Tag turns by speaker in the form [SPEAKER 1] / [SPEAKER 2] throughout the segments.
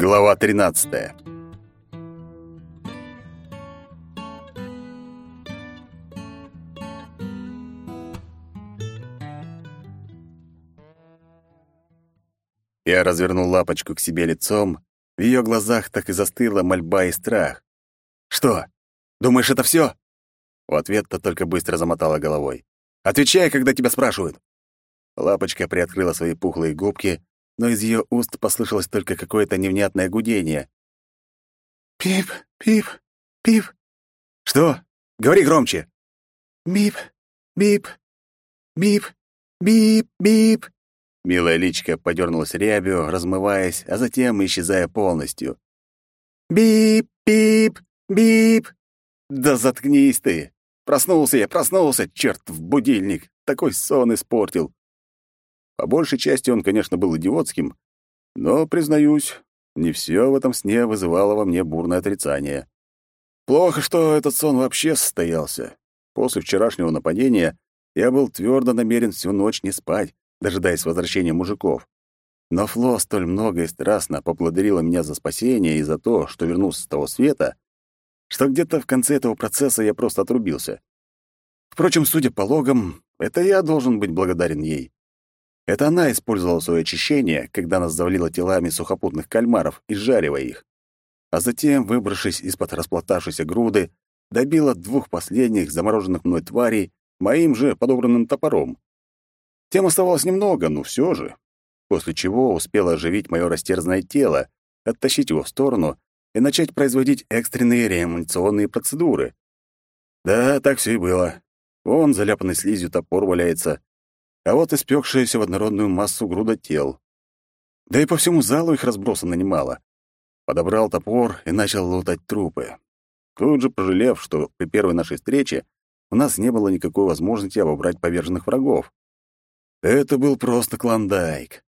[SPEAKER 1] Глава 13. Я развернул лапочку к себе лицом, в ее глазах так и застыла мольба и страх. «Что? Думаешь, это все? В ответ-то только быстро замотала головой. «Отвечай, когда тебя спрашивают!» Лапочка приоткрыла свои пухлые губки, но из ее уст послышалось только какое-то невнятное гудение.
[SPEAKER 2] «Пип, пип, пип».
[SPEAKER 1] «Что? Говори громче!»
[SPEAKER 2] «Бип, бип, бип, бип, бип».
[SPEAKER 1] Милая личка подернулась рябью, размываясь, а затем исчезая полностью.
[SPEAKER 2] «Бип, бип, бип».
[SPEAKER 1] «Да заткнись ты! Проснулся я, проснулся, черт в будильник! Такой сон испортил!» По большей части он, конечно, был идиотским, но, признаюсь, не все в этом сне вызывало во мне бурное отрицание. Плохо, что этот сон вообще состоялся. После вчерашнего нападения я был твердо намерен всю ночь не спать, дожидаясь возвращения мужиков. Но Фло столь много и страстно поблагодарила меня за спасение и за то, что вернулся с того света, что где-то в конце этого процесса я просто отрубился. Впрочем, судя по логам, это я должен быть благодарен ей. Это она использовала свое очищение, когда нас завалило телами сухопутных кальмаров, изжаривая их. А затем, выбравшись из-под расплатавшейся груды, добила двух последних замороженных мной тварей моим же подобранным топором. Тем оставалось немного, но все же. После чего успела оживить мое растерзанное тело, оттащить его в сторону и начать производить экстренные реанимационные процедуры. Да, так все и было. Вон заляпанный слизью топор валяется, а вот испекшаяся в однородную массу груда тел. Да и по всему залу их разбросано немало. Подобрал топор и начал лутать трупы. Тут же пожалев, что при первой нашей встрече у нас не было никакой возможности обобрать поверженных врагов. Это был просто клондайк.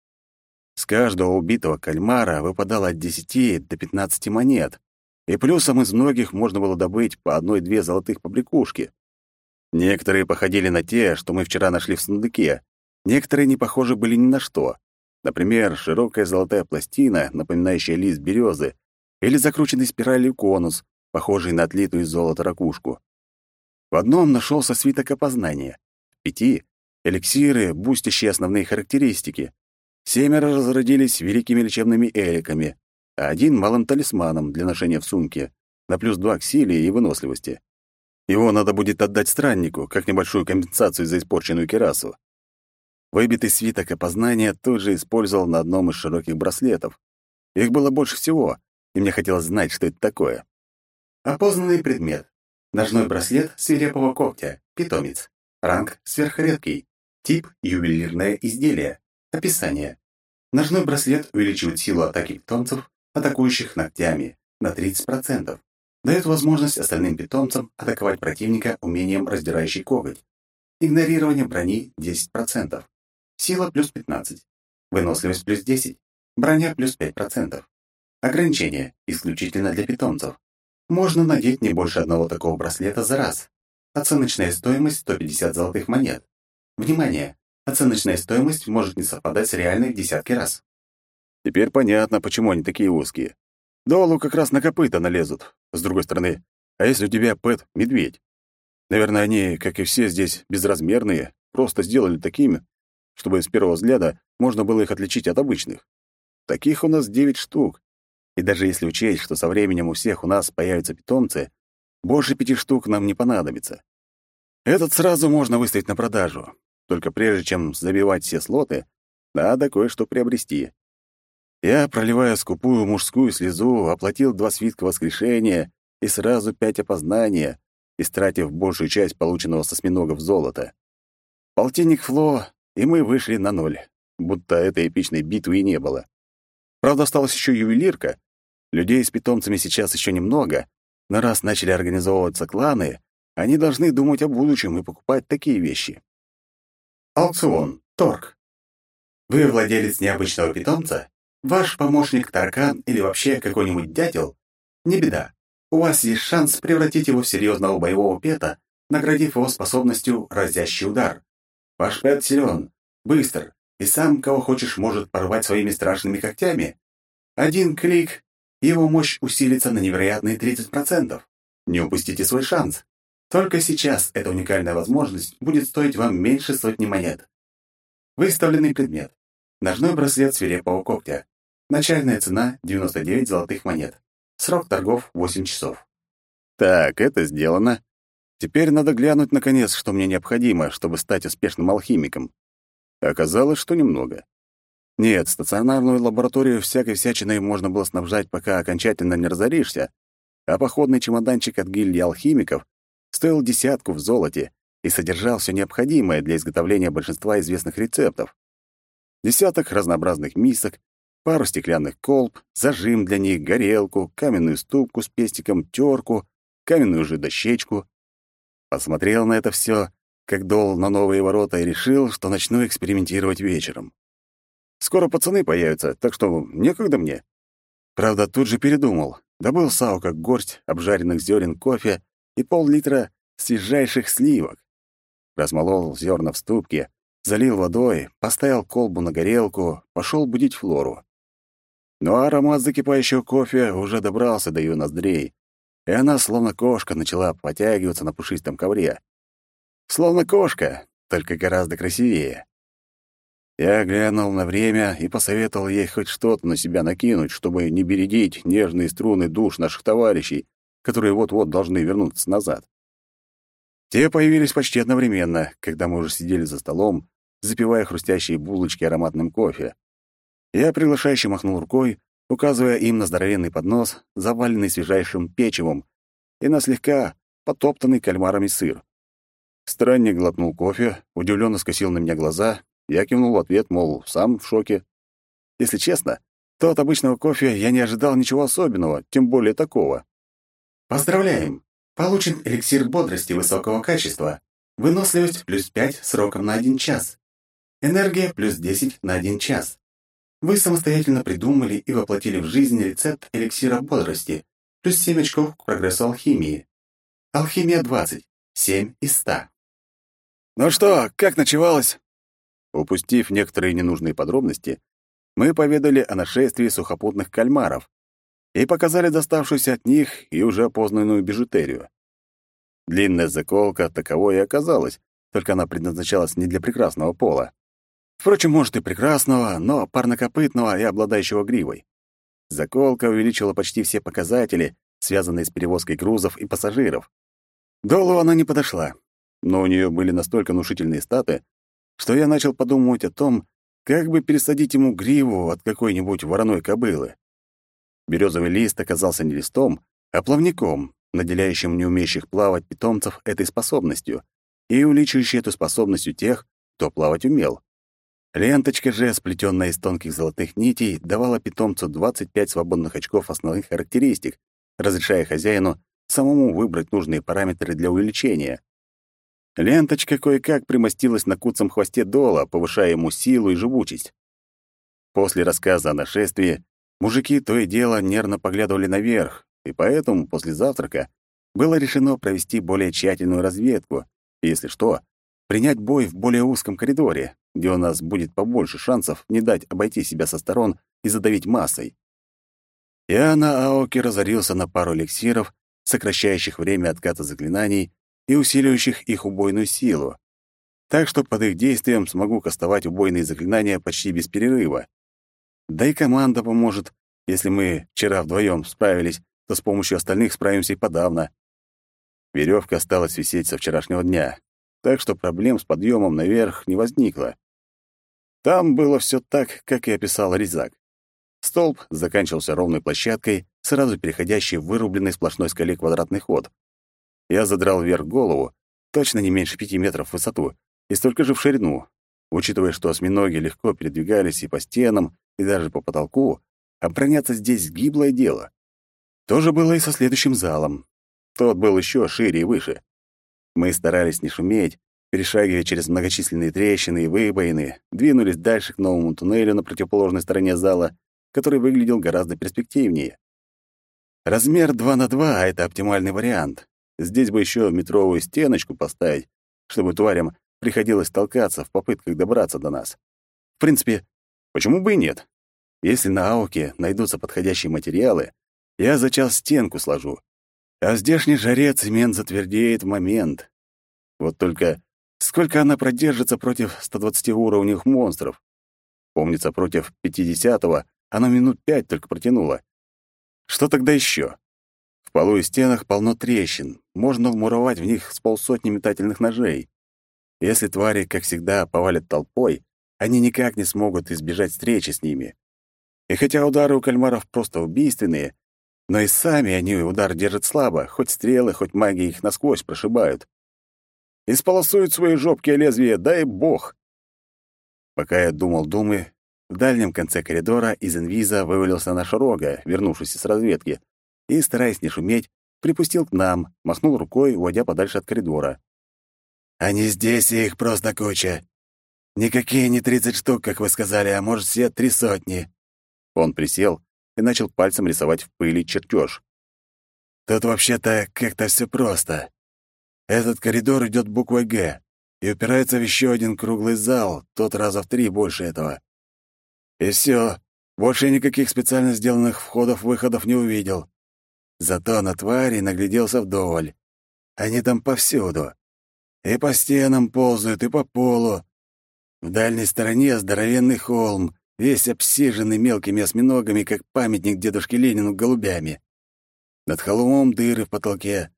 [SPEAKER 1] С каждого убитого кальмара выпадало от 10 до 15 монет, и плюсом из многих можно было добыть по одной-две золотых побрякушки. Некоторые походили на те, что мы вчера нашли в сундуке. Некоторые не похожи были ни на что. Например, широкая золотая пластина, напоминающая лист березы, или закрученный спиралью конус, похожий на отлитую из золота ракушку. В одном нашелся свиток опознания. Пяти — эликсиры, бустящие основные характеристики. Семеро разродились великими лечебными эликами, а один — малым талисманом для ношения в сумке, на плюс два к силе и выносливости. Его надо будет отдать страннику, как небольшую компенсацию за испорченную керасу. Выбитый свиток опознания тут же использовал на одном из широких браслетов. Их было больше всего, и мне хотелось знать, что это такое.
[SPEAKER 3] Опознанный предмет. Ножной браслет свирепого когтя. Питомец. Ранг сверхредкий. Тип ювелирное изделие. Описание. Ножной браслет увеличивает силу атаки питомцев, атакующих ногтями, на 30% дает возможность остальным питомцам атаковать противника умением раздирающий коготь. Игнорирование брони 10%. Сила плюс 15. Выносливость плюс 10. Броня плюс 5%. Ограничение исключительно для питомцев. Можно надеть не больше одного такого браслета за раз. Оценочная стоимость 150 золотых монет. Внимание! Оценочная стоимость может не совпадать с реальной в десятки раз.
[SPEAKER 1] Теперь понятно, почему они такие узкие. Долу как раз на копыта налезут. С другой стороны, а если у тебя пэт — медведь? Наверное, они, как и все здесь, безразмерные, просто сделали такими, чтобы с первого взгляда можно было их отличить от обычных. Таких у нас девять штук. И даже если учесть, что со временем у всех у нас появятся питомцы, больше пяти штук нам не понадобится. Этот сразу можно выставить на продажу. Только прежде чем забивать все слоты, надо кое-что приобрести. Я, проливая скупую мужскую слезу, оплатил два свитка воскрешения и сразу пять опознания, истратив большую часть полученного со осьминогов золота. Полтинник Фло, и мы вышли на ноль, будто этой эпичной битвы и не было. Правда, осталась еще ювелирка. Людей с питомцами сейчас еще немного, но раз начали организовываться кланы, они должны думать о будущем и покупать такие вещи.
[SPEAKER 3] Аукцион. Торг. Вы владелец необычного питомца? Ваш помощник таркан или вообще какой-нибудь дятел? Не беда. У вас есть шанс превратить его в серьезного боевого пета, наградив его способностью разящий удар. Ваш пет силен, быстр, и сам, кого хочешь, может порвать своими страшными когтями. Один клик, и его мощь усилится на невероятные 30%. Не упустите свой шанс. Только сейчас эта уникальная возможность будет стоить вам меньше сотни монет. Выставленный предмет. Ножной браслет свирепого когтя. Начальная цена — 99 золотых монет. Срок торгов — 8 часов.
[SPEAKER 1] Так, это сделано. Теперь надо глянуть, наконец, что мне необходимо, чтобы стать успешным алхимиком. Оказалось, что немного. Нет, стационарную лабораторию всякой всячиной можно было снабжать, пока окончательно не разоришься, а походный чемоданчик от гильдии алхимиков стоил десятку в золоте и содержал все необходимое для изготовления большинства известных рецептов. Десяток разнообразных мисок, пару стеклянных колб, зажим для них, горелку, каменную ступку с пестиком, терку, каменную же дощечку. Посмотрел на это все, как дол на новые ворота, и решил, что начну экспериментировать вечером. Скоро пацаны появятся, так что некогда мне. Правда, тут же передумал. Добыл сау как горсть обжаренных зерен кофе и пол-литра свежайших сливок. Размолол зерна в ступке, залил водой, поставил колбу на горелку, пошел будить Флору. Но аромат закипающего кофе уже добрался до ее ноздрей, и она, словно кошка, начала потягиваться на пушистом ковре. Словно кошка, только гораздо красивее. Я глянул на время и посоветовал ей хоть что-то на себя накинуть, чтобы не бередить нежные струны душ наших товарищей, которые вот-вот должны вернуться назад. Те появились почти одновременно, когда мы уже сидели за столом, запивая хрустящие булочки ароматным кофе. Я приглашающе махнул рукой, указывая им на здоровенный поднос, заваленный свежайшим печевом, и на слегка потоптанный кальмарами сыр. Странник глотнул кофе, удивленно скосил на меня глаза, я кивнул в ответ, мол, сам в шоке. Если честно, то от обычного кофе я не ожидал ничего особенного, тем более такого.
[SPEAKER 3] Поздравляем! Получен эликсир бодрости высокого качества. Выносливость плюс 5 сроком на 1 час. Энергия плюс 10 на 1 час. Вы самостоятельно придумали и воплотили в жизнь рецепт эликсира бодрости, плюс 7 очков к прогрессу алхимии. Алхимия 20, 7 из 100.
[SPEAKER 1] «Ну что, как ночевалось?» Упустив некоторые ненужные подробности, мы поведали о нашествии сухопутных кальмаров и показали доставшуюся от них и уже опознанную бижутерию. Длинная заколка таковой и оказалась, только она предназначалась не для прекрасного пола. Впрочем, может и прекрасного, но парнокопытного и обладающего гривой. Заколка увеличила почти все показатели, связанные с перевозкой грузов и пассажиров. Долу она не подошла, но у нее были настолько внушительные статы, что я начал подумывать о том, как бы пересадить ему гриву от какой-нибудь вороной кобылы. Березовый лист оказался не листом, а плавником, наделяющим неумеющих плавать питомцев этой способностью и увеличивающий эту способность у тех, кто плавать умел. Ленточка же, сплетенная из тонких золотых нитей, давала питомцу 25 свободных очков основных характеристик, разрешая хозяину самому выбрать нужные параметры для увеличения. Ленточка кое-как примостилась на куцом хвосте дола, повышая ему силу и живучесть. После рассказа о нашествии мужики то и дело нервно поглядывали наверх, и поэтому после завтрака было решено провести более тщательную разведку, если что, принять бой в более узком коридоре, где у нас будет побольше шансов не дать обойти себя со сторон и задавить массой. Я на Аоке разорился на пару эликсиров, сокращающих время отката заклинаний и усиливающих их убойную силу. Так что под их действием смогу кастовать убойные заклинания почти без перерыва. Да и команда поможет. Если мы вчера вдвоем справились, то с помощью остальных справимся и подавно. Веревка осталась висеть со вчерашнего дня, так что проблем с подъемом наверх не возникло. Там было все так, как и описал Резак. Столб заканчивался ровной площадкой, сразу переходящей в вырубленный сплошной скале квадратный ход. Я задрал вверх голову, точно не меньше пяти метров в высоту, и столько же в ширину. Учитывая, что осьминоги легко передвигались и по стенам, и даже по потолку, обороняться здесь гиблое дело. То же было и со следующим залом. Тот был еще шире и выше. Мы старались не шуметь, перешагивая через многочисленные трещины и выбоины, двинулись дальше к новому туннелю на противоположной стороне зала, который выглядел гораздо перспективнее. Размер 2 на 2 — это оптимальный вариант. Здесь бы еще метровую стеночку поставить, чтобы тварям приходилось толкаться в попытках добраться до нас. В принципе, почему бы и нет? Если на Ауке найдутся подходящие материалы, я за час стенку сложу. А в здешней жаре цемент затвердеет в момент. Вот только сколько она продержится против 120 уровневых монстров? Помнится, против 50-го она минут пять только протянула. Что тогда еще? В полу и стенах полно трещин. Можно вмуровать в них с полсотни метательных ножей. Если твари, как всегда, повалят толпой, они никак не смогут избежать встречи с ними. И хотя удары у кальмаров просто убийственные, но и сами они удар держат слабо, хоть стрелы, хоть маги их насквозь прошибают. Исполосуют свои жопки лезвия, дай бог. Пока я думал думы, в дальнем конце коридора из инвиза вывалился наш Рога, вернувшийся с разведки, и, стараясь не шуметь, припустил к нам, махнул рукой, уводя подальше от коридора. «Они здесь, и их просто куча. Никакие не тридцать штук, как вы сказали, а может, все три сотни». Он присел и начал пальцем рисовать в пыли чертеж. Тут вообще-то как-то все просто. Этот коридор идет буквой «Г» и упирается в еще один круглый зал, тот раза в три больше этого. И все, больше никаких специально сделанных входов-выходов не увидел. Зато на твари нагляделся вдоволь. Они там повсюду. И по стенам ползают, и по полу. В дальней стороне здоровенный холм, весь обсиженный мелкими осьминогами, как памятник дедушке Ленину голубями. Над холмом дыры в потолке.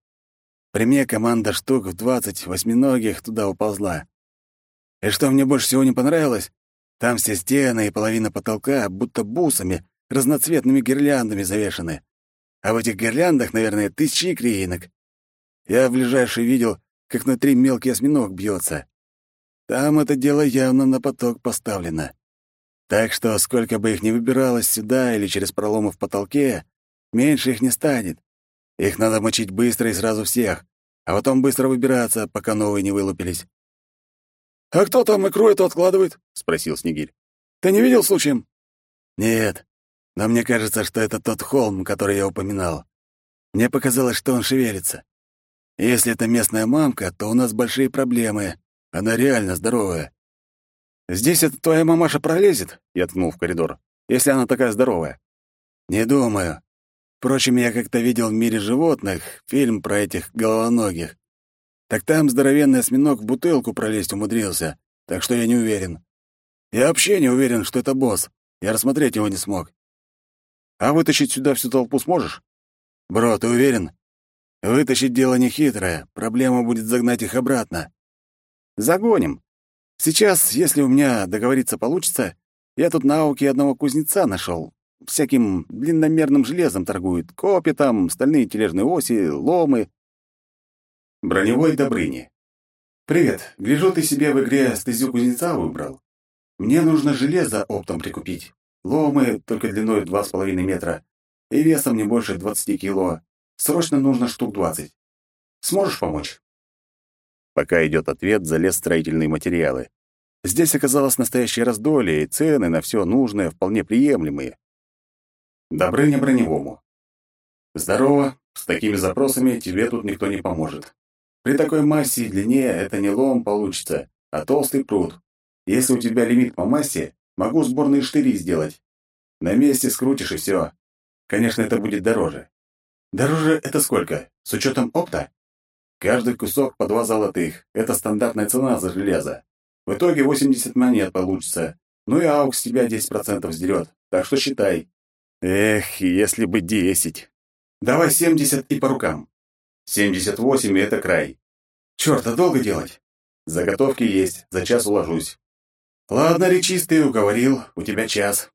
[SPEAKER 1] При мне команда штук в двадцать восьминогих туда уползла. И что мне больше всего не понравилось, там все стены и половина потолка будто бусами, разноцветными гирляндами завешаны. А в этих гирляндах, наверное, тысячи икринок. Я в ближайший видел, как на три мелкий осьминог бьется. Там это дело явно на поток поставлено. Так что, сколько бы их ни выбиралось сюда или через проломы в потолке, меньше их не станет. Их надо мочить быстро и сразу всех, а потом быстро выбираться, пока новые не вылупились. «А кто там икру эту откладывает?» — спросил Снегирь. «Ты не видел случаем?» «Нет, но мне кажется, что это тот холм, который я упоминал. Мне показалось, что он шевелится. Если это местная мамка, то у нас большие проблемы. Она реально здоровая. «Здесь эта твоя мамаша пролезет?» — я ткнул в коридор. «Если она такая здоровая». «Не думаю. Впрочем, я как-то видел в мире животных фильм про этих головоногих. Так там здоровенный осьминог в бутылку пролезть умудрился, так что я не уверен. Я вообще не уверен, что это босс. Я рассмотреть его не смог. А вытащить сюда всю толпу сможешь? Бро, ты уверен? Вытащить дело нехитрое. Проблема будет загнать их обратно. Загоним. Сейчас, если у меня договориться получится, я тут на ауке одного кузнеца нашел. Всяким длинномерным железом торгует. Копи там, стальные тележные оси, ломы. Броневой Добрыни. «Привет. Гляжу, ты себе в игре стезю кузнеца выбрал. Мне нужно железо оптом прикупить. Ломы только длиной два с половиной метра и весом не больше двадцати кило. Срочно нужно штук двадцать. Сможешь помочь?» Пока идет ответ, залез строительные материалы. Здесь оказалось настоящее раздолье, и цены на все нужное вполне приемлемые. Добрыня броневому. Здорово, с такими запросами тебе тут никто не поможет. При такой массе и длине это не лом получится, а толстый пруд. Если у тебя лимит по массе, могу сборные штыри сделать. На месте скрутишь и все. Конечно, это будет дороже. Дороже это сколько? С учетом опта? Каждый кусок по два золотых. Это стандартная цена за железо. В итоге 80 монет получится. Ну и аукс с тебя 10% сдерет. Так что считай. Эх, если бы 10. Давай 70 и по рукам. 78 — это край. Чёрт, а долго делать? Заготовки есть, за час уложусь. Ладно, речистый, уговорил, у тебя час.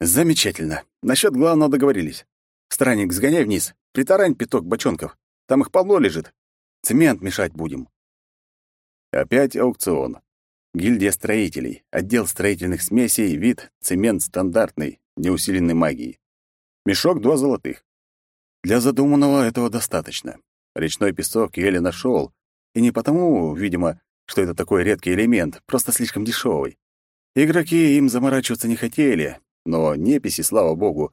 [SPEAKER 1] Замечательно. Насчет главного договорились. Странник, сгоняй вниз, притарань пяток бочонков. Там их полно лежит. Цемент мешать будем. Опять аукцион. Гильдия строителей. Отдел строительных смесей. Вид цемент стандартный, неусиленной магией. Мешок два золотых. Для задуманного этого достаточно. Речной песок еле нашел, и не потому, видимо, что это такой редкий элемент, просто слишком дешевый. Игроки им заморачиваться не хотели, но неписи, слава богу,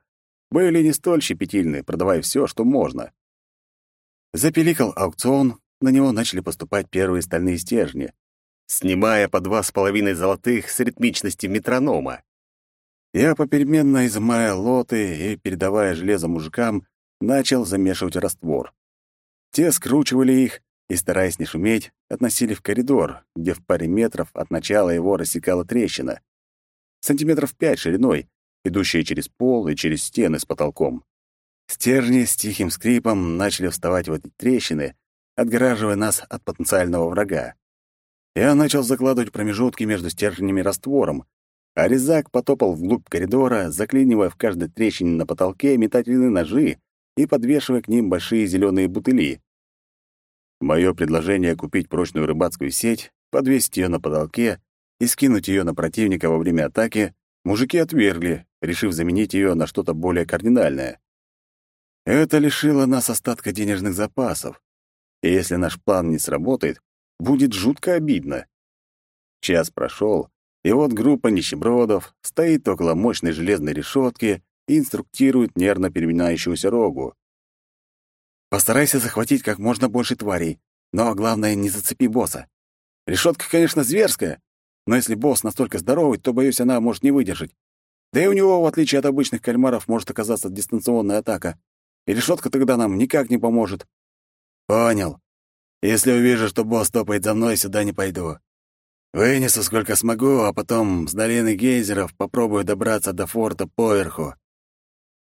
[SPEAKER 1] были не столь щепетильны, продавая все, что можно. Запеликал аукцион, на него начали поступать первые стальные стержни, снимая по два с половиной золотых с ритмичности метронома. Я, попеременно изымая лоты и передавая железо мужикам, начал замешивать раствор. Те скручивали их и, стараясь не шуметь, относили в коридор, где в паре метров от начала его рассекала трещина. Сантиметров пять шириной, идущая через пол и через стены с потолком. Стержни с тихим скрипом начали вставать в эти трещины, отгораживая нас от потенциального врага. Я начал закладывать промежутки между стержнями раствором, а резак потопал вглубь коридора, заклинивая в каждой трещине на потолке метательные ножи и подвешивая к ним большие зеленые бутыли. Мое предложение купить прочную рыбацкую сеть, подвесить ее на потолке и скинуть ее на противника во время атаки мужики отвергли, решив заменить ее на что-то более кардинальное. Это лишило нас остатка денежных запасов, и если наш план не сработает, будет жутко обидно. Час прошел, и вот группа нищебродов стоит около мощной железной решетки и инструктирует нервно переминающуюся рогу. «Постарайся захватить как можно больше тварей, но главное, не зацепи босса. Решетка, конечно, зверская, но если босс настолько здоровый, то, боюсь, она может не выдержать. Да и у него, в отличие от обычных кальмаров, может оказаться дистанционная атака. И решетка тогда нам никак не поможет. Понял. Если увижу, что босс топает за мной, сюда не пойду. Вынесу сколько смогу, а потом с долины гейзеров попробую добраться до форта поверху.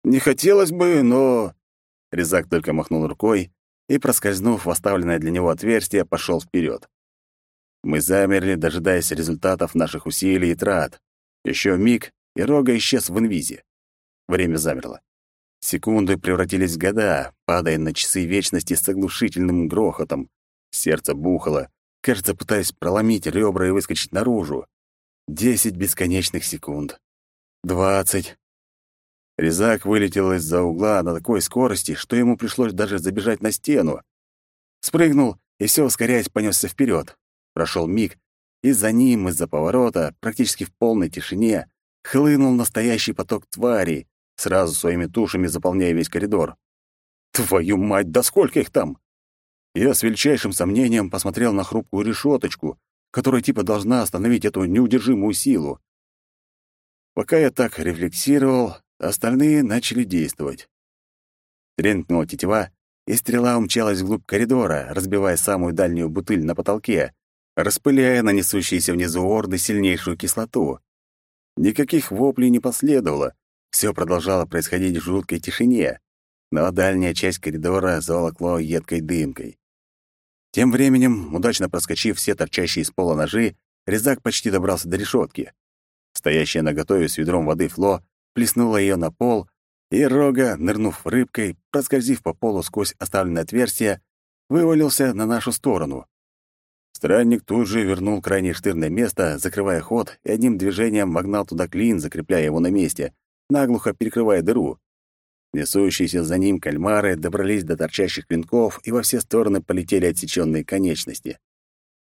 [SPEAKER 1] Не хотелось бы, но... Резак только махнул рукой и, проскользнув в оставленное для него отверстие, пошел вперед. Мы замерли, дожидаясь результатов наших усилий и трат. Еще миг, и Рога исчез в инвизе. Время замерло. Секунды превратились в года, падая на часы вечности с оглушительным грохотом. Сердце бухало, кажется, пытаясь проломить ребра и выскочить наружу. Десять бесконечных секунд. Двадцать. Резак вылетел из-за угла на такой скорости, что ему пришлось даже забежать на стену. Спрыгнул и все ускоряясь понесся вперед. Прошел миг, и за ним из-за поворота, практически в полной тишине, хлынул настоящий поток тварей, сразу своими тушами заполняя весь коридор. Твою мать, да сколько их там! Я с величайшим сомнением посмотрел на хрупкую решеточку, которая типа должна остановить эту неудержимую силу. Пока я так рефлексировал, остальные начали действовать. Тренькнула тетива, и стрела умчалась вглубь коридора, разбивая самую дальнюю бутыль на потолке, распыляя на несущиеся внизу орды сильнейшую кислоту. Никаких воплей не последовало, все продолжало происходить в жуткой тишине, но дальняя часть коридора заволокло едкой дымкой. Тем временем, удачно проскочив все торчащие из пола ножи, резак почти добрался до решетки. Стоящая на готове с ведром воды Фло плеснула ее на пол, и Рога, нырнув рыбкой, проскользив по полу сквозь оставленное отверстие, вывалился на нашу сторону. Странник тут же вернул крайне штырное место, закрывая ход, и одним движением вогнал туда клин, закрепляя его на месте, наглухо перекрывая дыру. Несущиеся за ним кальмары добрались до торчащих клинков и во все стороны полетели отсеченные конечности.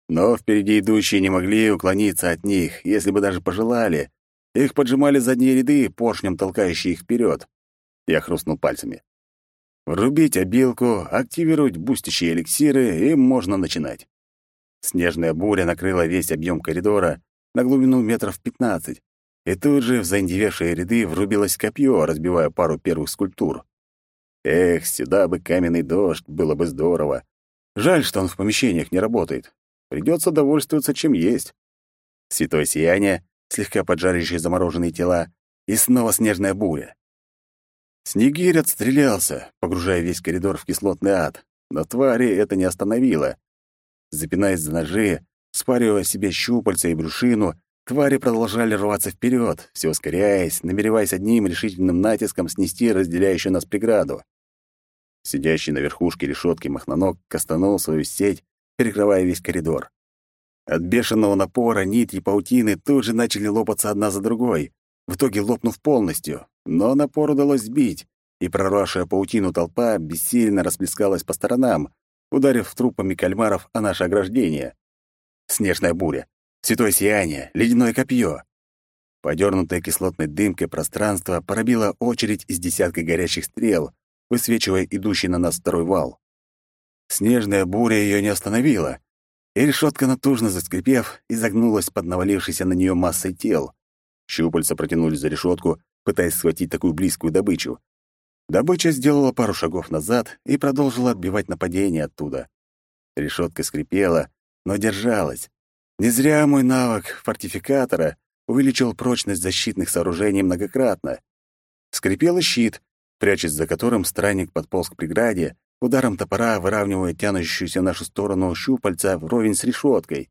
[SPEAKER 1] Но впереди идущие не могли уклониться от них, если бы даже пожелали. Их поджимали задние ряды, поршнем толкающие их вперед. Я хрустнул пальцами. Врубить обилку, активировать бустящие эликсиры, и можно начинать. Снежная буря накрыла весь объем коридора на глубину метров пятнадцать, и тут же в заиндевевшие ряды врубилось копье, разбивая пару первых скульптур. Эх, сюда бы каменный дождь, было бы здорово. Жаль, что он в помещениях не работает. Придется довольствоваться чем есть. Святое сияние, слегка поджаривающие замороженные тела, и снова снежная буря. Снегирь отстрелялся, погружая весь коридор в кислотный ад, но твари это не остановило. Запинаясь за ножи, спаривая себе щупальца и брюшину, Твари продолжали рваться вперед, все ускоряясь, намереваясь одним решительным натиском снести разделяющую нас преграду. Сидящий на верхушке решетки махноног кастанул свою сеть, перекрывая весь коридор. От бешеного напора нити паутины тут же начали лопаться одна за другой, в итоге лопнув полностью, но напор удалось сбить, и прорвавшая паутину толпа бессильно расплескалась по сторонам, ударив трупами кальмаров о наше ограждение. Снежная буря. Святое сияние, ледяное копье. Подернутое кислотной дымкой пространство пробило очередь из десятка горящих стрел, высвечивая идущий на нас второй вал. Снежная буря ее не остановила, и решетка, натужно заскрипев, изогнулась под навалившейся на нее массой тел. Щупальца протянулись за решетку, пытаясь схватить такую близкую добычу. Добыча сделала пару шагов назад и продолжила отбивать нападение оттуда. Решетка скрипела, но держалась. Не зря мой навык фортификатора увеличил прочность защитных сооружений многократно. Скрипел и щит, прячась за которым странник подполз к преграде, ударом топора выравнивая тянущуюся в нашу сторону щупальца вровень с решеткой.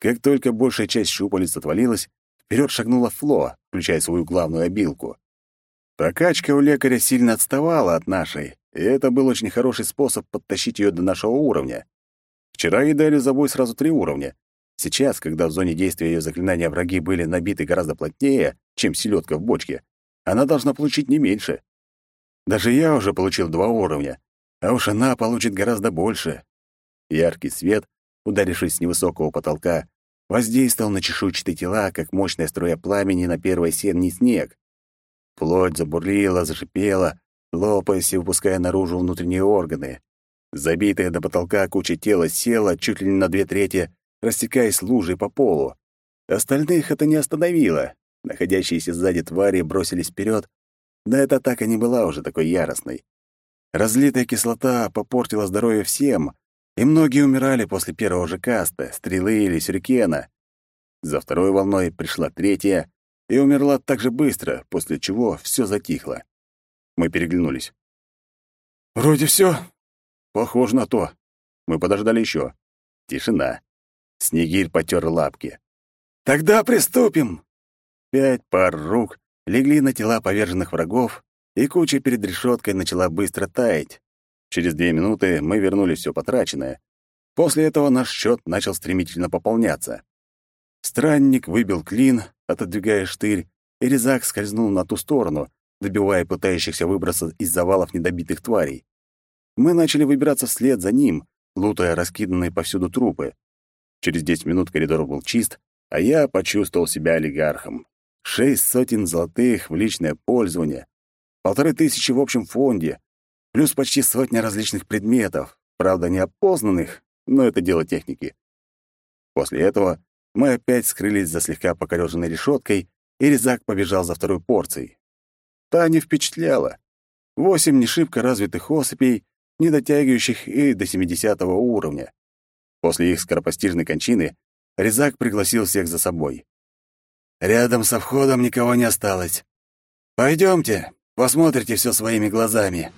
[SPEAKER 1] Как только большая часть щупалец отвалилась, вперед шагнула Фло, включая свою главную обилку. Прокачка у лекаря сильно отставала от нашей, и это был очень хороший способ подтащить ее до нашего уровня. Вчера ей дали за бой сразу три уровня. Сейчас, когда в зоне действия ее заклинания враги были набиты гораздо плотнее, чем селедка в бочке, она должна получить не меньше. Даже я уже получил два уровня, а уж она получит гораздо больше. Яркий свет, ударившись с невысокого потолка, воздействовал на чешуйчатые тела, как мощная струя пламени на первый осенний снег. Плоть забурлила, зашипела, лопаясь и выпуская наружу внутренние органы. Забитая до потолка куча тела села чуть ли не на две трети, растекаясь лужей по полу. Остальных это не остановило. Находящиеся сзади твари бросились вперед, но эта атака не была уже такой яростной. Разлитая кислота попортила здоровье всем, и многие умирали после первого же каста, стрелы или сюрикена. За второй волной пришла третья и умерла так же быстро, после чего все затихло. Мы переглянулись. «Вроде все. Похоже на то. Мы подождали еще. Тишина. Снегирь потер лапки. «Тогда приступим!» Пять пар рук легли на тела поверженных врагов, и куча перед решеткой начала быстро таять. Через две минуты мы вернули все потраченное. После этого наш счет начал стремительно пополняться. Странник выбил клин, отодвигая штырь, и резак скользнул на ту сторону, добивая пытающихся выбраться из завалов недобитых тварей. Мы начали выбираться вслед за ним, лутая раскиданные повсюду трупы. Через десять минут коридор был чист, а я почувствовал себя олигархом. Шесть сотен золотых в личное пользование, полторы тысячи в общем фонде, плюс почти сотня различных предметов, правда, неопознанных, но это дело техники. После этого мы опять скрылись за слегка покорёженной решеткой, и резак побежал за второй порцией. Та не впечатляла. Восемь не развитых особей, не дотягивающих и до 70 уровня. После их скоропостижной кончины резак пригласил всех за собой. «Рядом со входом никого не осталось. Пойдемте, посмотрите все своими глазами».